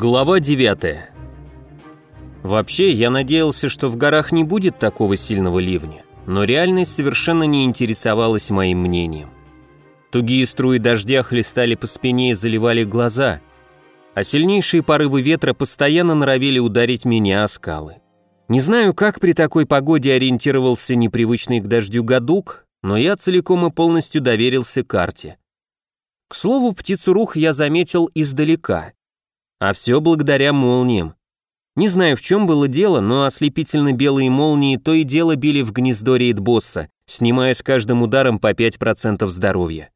Глава 9 Вообще, я надеялся, что в горах не будет такого сильного ливня, но реальность совершенно не интересовалась моим мнением. Тугие струи дождя хлестали по спине и заливали глаза, а сильнейшие порывы ветра постоянно норовили ударить меня о скалы. Не знаю, как при такой погоде ориентировался непривычный к дождю гадук, но я целиком и полностью доверился карте. К слову, птицу рух я заметил издалека. А все благодаря молниям. Не знаю, в чем было дело, но ослепительно белые молнии то и дело били в гнездо рейдбосса, снимая с каждым ударом по 5% здоровья.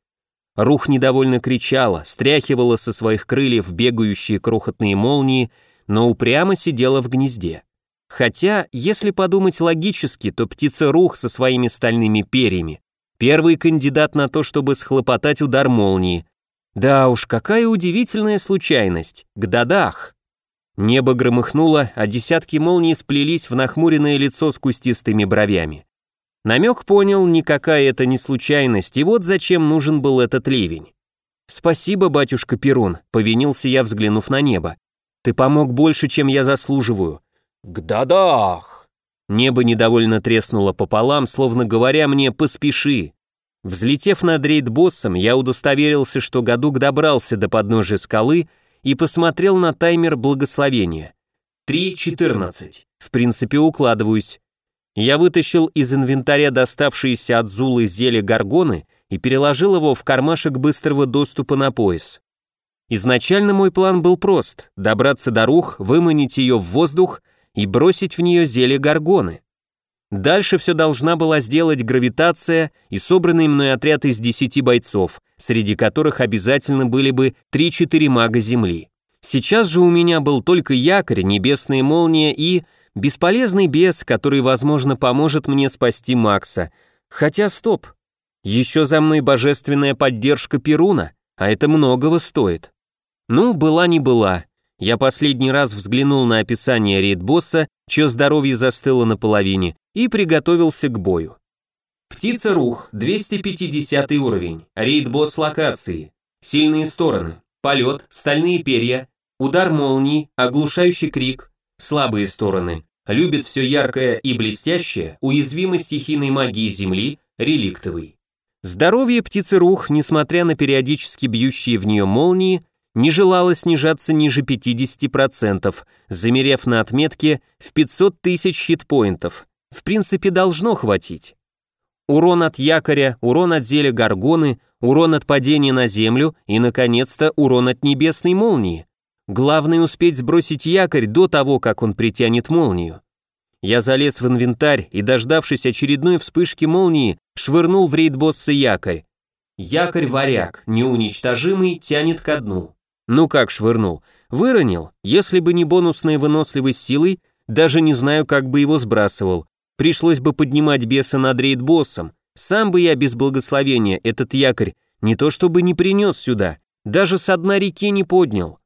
Рух недовольно кричала, стряхивала со своих крыльев бегающие крохотные молнии, но упрямо сидела в гнезде. Хотя, если подумать логически, то птица Рух со своими стальными перьями – первый кандидат на то, чтобы схлопотать удар молнии. Да уж, какая удивительная случайность. Гдадах! Небо громыхнуло, а десятки молний сплелись в нахмуренное лицо с кустистыми бровями. Намек понял, никакая это не случайность, и вот зачем нужен был этот ливень. «Спасибо, батюшка Перун», — повинился я, взглянув на небо. «Ты помог больше, чем я заслуживаю. «Гдадах!» Небо недовольно треснуло пополам, словно говоря мне «поспеши». Взлетев над рейд-боссом, я удостоверился, что Гадук добрался до подножия скалы и посмотрел на таймер благословения. 3.14. В принципе, укладываюсь. Я вытащил из инвентаря доставшиеся от Зулы зелья горгоны и переложил его в кармашек быстрого доступа на пояс. Изначально мой план был прост – добраться до рух, выманить ее в воздух и бросить в нее зелье горгоны. Дальше все должна была сделать гравитация и собранный мной отряд из 10 бойцов, среди которых обязательно были бы 3-4 мага Земли. Сейчас же у меня был только якорь, небесная молния и бесполезный бес, который, возможно, поможет мне спасти Макса. Хотя стоп, еще за мной божественная поддержка Перуна, а это многого стоит. Ну, была не была, я последний раз взглянул на описание рейд-босса, чье здоровье застыло наполовине, и приготовился к бою. Птица Рух, 250 уровень, рейд-босс локации. Сильные стороны, полет, стальные перья, удар молнии, оглушающий крик, слабые стороны, любит все яркое и блестящее, уязвимый стихийной магии Земли, реликтовый. Здоровье птицы Рух, несмотря на периодически бьющие в нее молнии, не желала снижаться ниже 50%, замерев на отметке в 500 тысяч хитпоинтов. В принципе, должно хватить. Урон от якоря, урон от зелья горгоны, урон от падения на землю и, наконец-то, урон от небесной молнии. Главное успеть сбросить якорь до того, как он притянет молнию. Я залез в инвентарь и, дождавшись очередной вспышки молнии, швырнул в рейд-босса якорь. Якорь-варяг, неуничтожимый, тянет ко дну. Ну как швырнул? Выронил. Если бы не бонусная выносливость силой, даже не знаю, как бы его сбрасывал. Пришлось бы поднимать беса над рейд-боссом. Сам бы я без благословения этот якорь не то чтобы не принес сюда, даже с дна реки не поднял.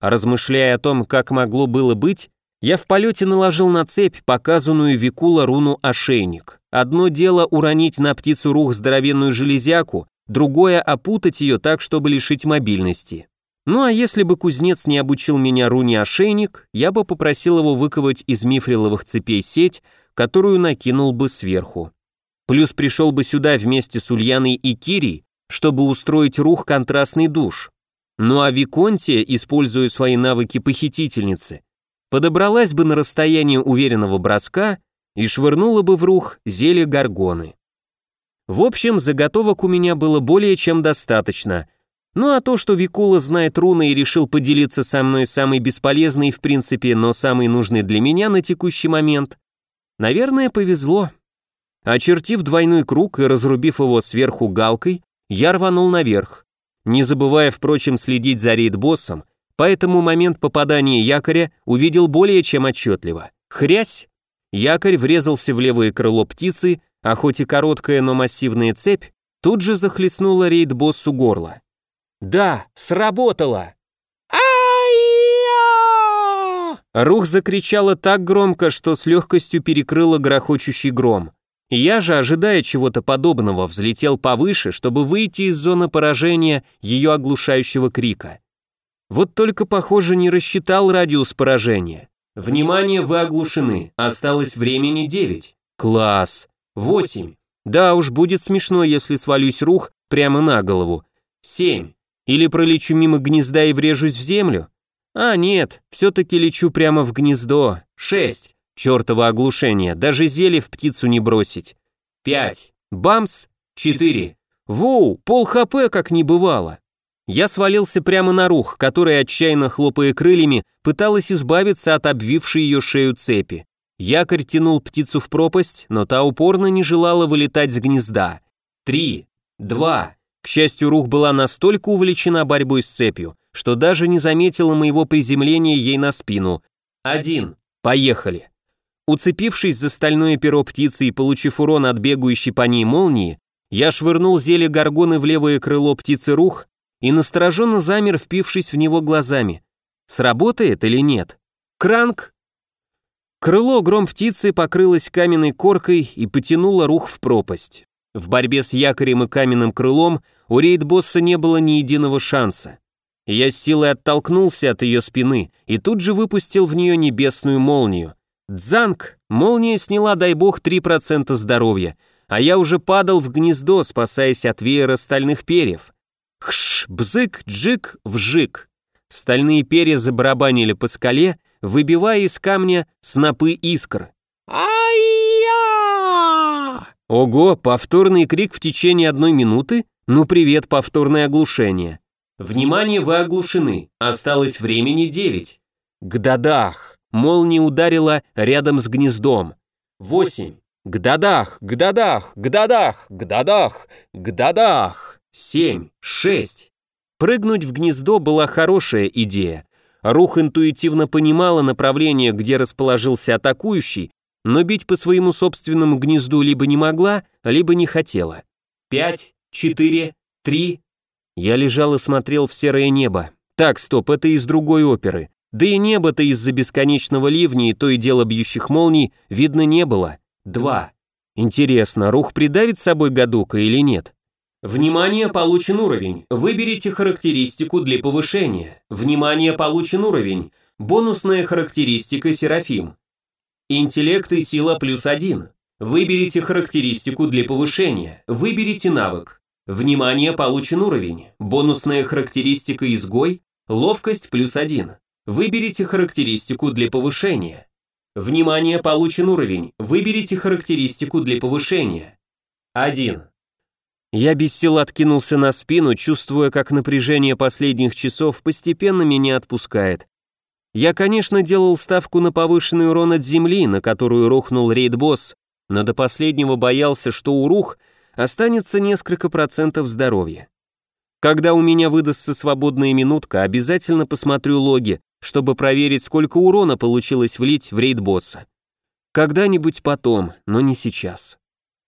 А размышляя о том, как могло было быть, я в полете наложил на цепь, показанную Викула руну ошейник. Одно дело уронить на птицу рух здоровенную железяку, другое опутать ее так, чтобы лишить мобильности. Ну а если бы кузнец не обучил меня руне ошейник, я бы попросил его выковать из мифриловых цепей сеть, которую накинул бы сверху. Плюс пришел бы сюда вместе с Ульяной и Кирей, чтобы устроить рух контрастный душ. Ну а Виконтия, используя свои навыки похитительницы, подобралась бы на расстояние уверенного броска и швырнула бы в рух зелье горгоны. В общем, заготовок у меня было более чем достаточно – ну а то, что Викула знает руны и решил поделиться со мной самой бесполезной в принципе, но самой нужной для меня на текущий момент, наверное, повезло. Очертив двойной круг и разрубив его сверху галкой, я рванул наверх, не забывая, впрочем, следить за рейд-боссом, поэтому момент попадания якоря увидел более чем отчетливо. Хрясь! Якорь врезался в левое крыло птицы, а хоть и короткая, но массивная цепь тут же захлестнула рейд-боссу горло. Да, сработало! Рух закричала так громко, что с легкостью перекрыла грохочущий гром. Я же, ожидая чего-то подобного, взлетел повыше, чтобы выйти из зоны поражения ее оглушающего крика. Вот только, похоже, не рассчитал радиус поражения. Внимание, вы оглушены. Осталось времени 9. Класс. 8. Да уж, будет смешно, если свалюсь рух прямо на голову. 7. Или пролечу мимо гнезда и врежусь в землю? А, нет, все-таки лечу прямо в гнездо. 6. Чертово оглушение, даже зелье в птицу не бросить. 5. Бамс. 4. Воу, пол хп как не бывало. Я свалился прямо на рух, которая, отчаянно хлопая крыльями, пыталась избавиться от обвившей ее шею цепи. Якорь тянул птицу в пропасть, но та упорно не желала вылетать с гнезда. Три, два. К счастью, рух была настолько увлечена борьбой с цепью, что даже не заметила моего приземления ей на спину. Один. Поехали. Уцепившись за стальное перо птицы и получив урон от бегающей по ней молнии, я швырнул зелье горгоны в левое крыло птицы рух, и настороженно замер, впившись в него глазами. Сработает или нет? Кранк! Крыло гром птицы покрылось каменной коркой и потянуло рух в пропасть. В борьбе с якорем и каменным крылом у рейд-босса не было ни единого шанса. Я с силой оттолкнулся от ее спины и тут же выпустил в нее небесную молнию. Дзанг! Молния сняла, дай бог, 3% здоровья, а я уже падал в гнездо, спасаясь от веера стальных перьев. Хш, бзык, джик, вжик. Стальные перья забарабанили по скале, выбивая из камня снопы искр. «Ай-я!» Ого, повторный крик в течение одной минуты? Ну привет, повторное оглушение. Внимание, вы оглушены. Осталось времени девять. Гдадах. Молния ударила рядом с гнездом. Восемь. Гдадах, гдадах, гдадах, гдадах, гдадах. Семь, шесть. Прыгнуть в гнездо была хорошая идея. Рух интуитивно понимала направление, где расположился атакующий, но бить по своему собственному гнезду либо не могла, либо не хотела. Пять, четыре, три. Я лежал и смотрел в серое небо. Так, стоп, это из другой оперы. Да и небо-то из-за бесконечного ливня и то и дело бьющих молний видно не было. Два. Интересно, Рух придавит собой Гадука или нет? Внимание, получен уровень. Выберите характеристику для повышения. Внимание, получен уровень. Бонусная характеристика Серафим. Интеллект и сила плюс один. Выберите характеристику для повышения. Выберите навык. Внимание, получен уровень. Бонусная характеристика изгой. Ловкость плюс один. Выберите характеристику для повышения. Внимание, получен уровень. Выберите характеристику для повышения. 1. Я без сил откинулся на спину, чувствуя, как напряжение последних часов постепенно меня отпускает. Я, конечно, делал ставку на повышенный урон от земли, на которую рухнул рейд-босс, но до последнего боялся, что у рух останется несколько процентов здоровья. Когда у меня выдастся свободная минутка, обязательно посмотрю логи, чтобы проверить, сколько урона получилось влить в рейд-босса. Когда-нибудь потом, но не сейчас.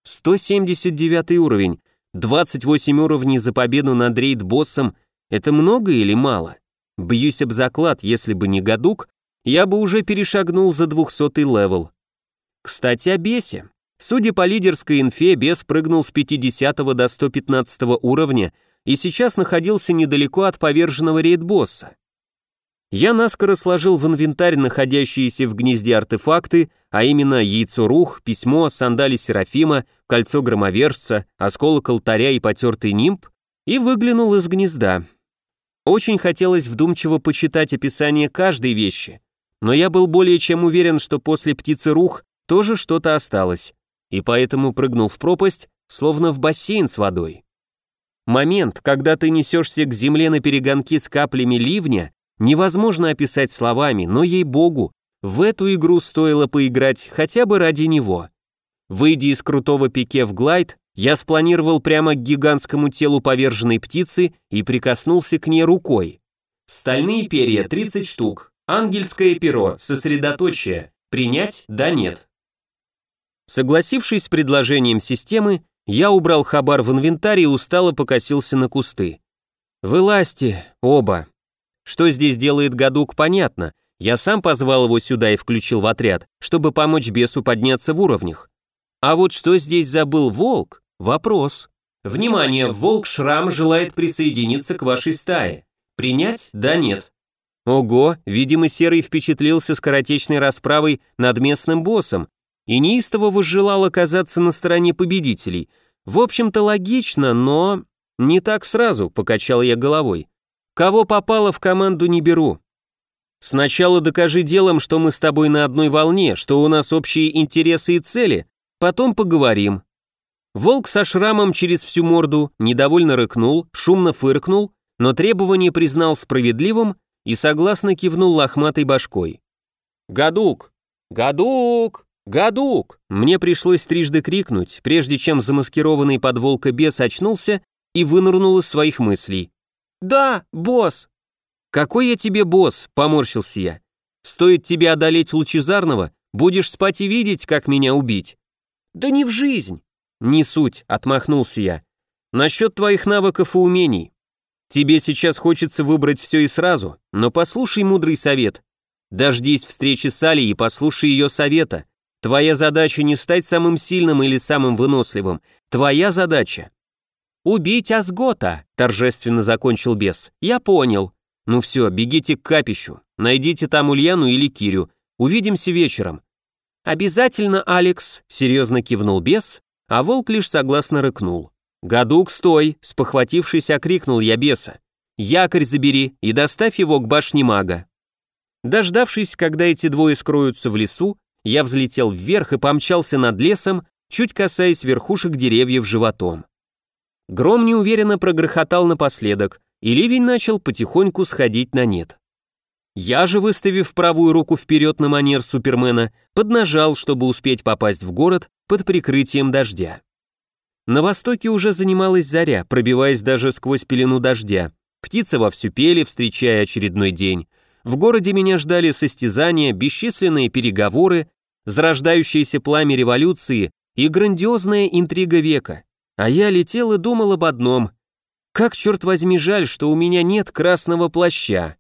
179 уровень, 28 уровней за победу над рейд-боссом – это много или мало? Бьюсь об заклад, если бы не Гадук, я бы уже перешагнул за 200 level. Кстати, о бесе. Судя по лидерской инфе, бес прыгнул с 50 до 115 уровня и сейчас находился недалеко от поверженного рейд-босса. Я наскоро сложил в инвентарь находящиеся в гнезде артефакты, а именно яйцо рух, письмо, сандали Серафима, кольцо громовержца, осколок алтаря и потертый нимб, и выглянул из гнезда. Очень хотелось вдумчиво почитать описание каждой вещи, но я был более чем уверен, что после птицы рух тоже что-то осталось, и поэтому прыгнул в пропасть, словно в бассейн с водой. Момент, когда ты несешься к земле на перегонки с каплями ливня, невозможно описать словами, но ей-богу, в эту игру стоило поиграть хотя бы ради него. Выйдя из крутого пике в глайд, я спланировал прямо к гигантскому телу поверженной птицы и прикоснулся к ней рукой. Стальные перья 30 штук, ангельское перо, сосредоточие, принять, да нет. Согласившись с предложением системы, я убрал хабар в инвентарь и устало покосился на кусты. «Вылазьте, оба», что здесь делает Гадук, понятно. Я сам позвал его сюда и включил в отряд, чтобы помочь бесу подняться в уровнях. А вот что здесь забыл волк? Вопрос. Внимание, волк Шрам желает присоединиться к вашей стае. Принять? Да, нет. Ого, видимо, Серый впечатлился скоротечной расправой над местным боссом и неистово возжелал оказаться на стороне победителей. В общем-то логично, но... Не так сразу, покачал я головой. Кого попало в команду не беру. Сначала докажи делом, что мы с тобой на одной волне, что у нас общие интересы и цели, потом поговорим. Волк со шрамом через всю морду недовольно рыкнул, шумно фыркнул, но требование признал справедливым и согласно кивнул лохматой башкой. «Гадук! Гадук! Гадук!» Мне пришлось трижды крикнуть, прежде чем замаскированный под волка бес очнулся и вынырнул из своих мыслей. «Да, босс!» «Какой я тебе босс?» – поморщился я. «Стоит тебе одолеть Лучезарного, будешь спать и видеть, как меня убить». «Да не в жизнь!» «Не суть», – отмахнулся я. «Насчет твоих навыков и умений. Тебе сейчас хочется выбрать все и сразу, но послушай мудрый совет. Дождись встречи с Алей и послушай ее совета. Твоя задача не стать самым сильным или самым выносливым. Твоя задача «Убить Асгота!» – торжественно закончил бес. «Я понял. Ну все, бегите к капищу. Найдите там Ульяну или Кирю. Увидимся вечером». «Обязательно, Алекс!» – серьезно кивнул бес, а волк лишь согласно рыкнул. «Гадук, стой!» – спохватившись, окрикнул я беса. «Якорь забери и доставь его к башне мага». Дождавшись, когда эти двое скроются в лесу, я взлетел вверх и помчался над лесом, чуть касаясь верхушек деревьев животом. Гром неуверенно прогрохотал напоследок, и ливень начал потихоньку сходить на нет. Я же, выставив правую руку вперед на манер Супермена, поднажал, чтобы успеть попасть в город под прикрытием дождя. На востоке уже занималась заря, пробиваясь даже сквозь пелену дождя. Птицы вовсю пели, встречая очередной день. В городе меня ждали состязания, бесчисленные переговоры, зарождающееся пламя революции и грандиозная интрига века. А я летел и думал об одном. Как, черт возьми, жаль, что у меня нет красного плаща.